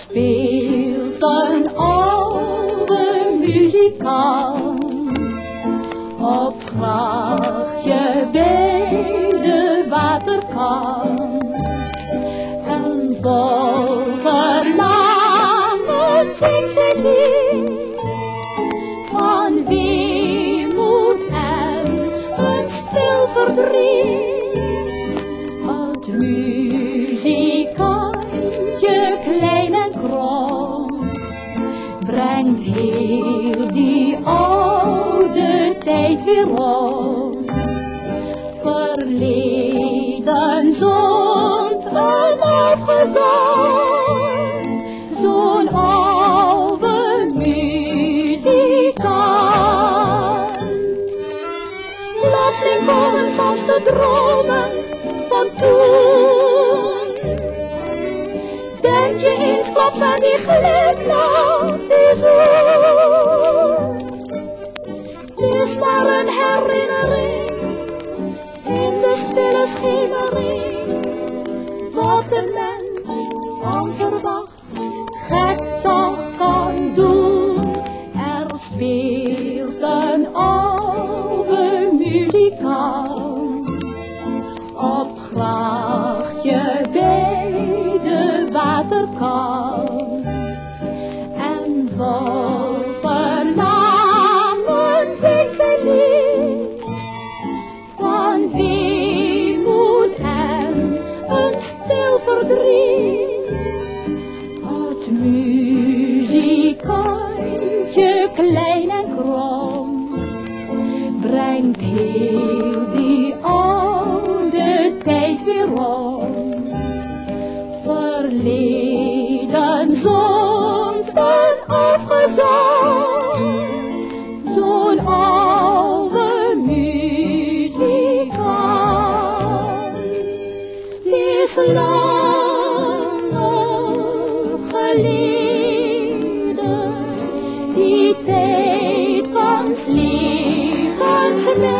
speelt een oude muzikant op grachtje bij de waterkant. En vol verlangen zingt ze lied van wie moet en een stil verdriet. Het muzikantje klein brengt heel die oude tijd weer rond. Verleden zond een afgezond, zo'n oude muzikant. Plotseling komen soms de dromen van toen. Denk je eensklaps aan die glimlach, de schemering. Wat een mens onverwacht gek toch kan doen. Er speelt een oude muzikant op het grachtje bij de waterkant. En vol verdriet. Het muzikantje klein en krom brengt heel die oude tijd weer rond. Verleden zond en afgezond, zo'n se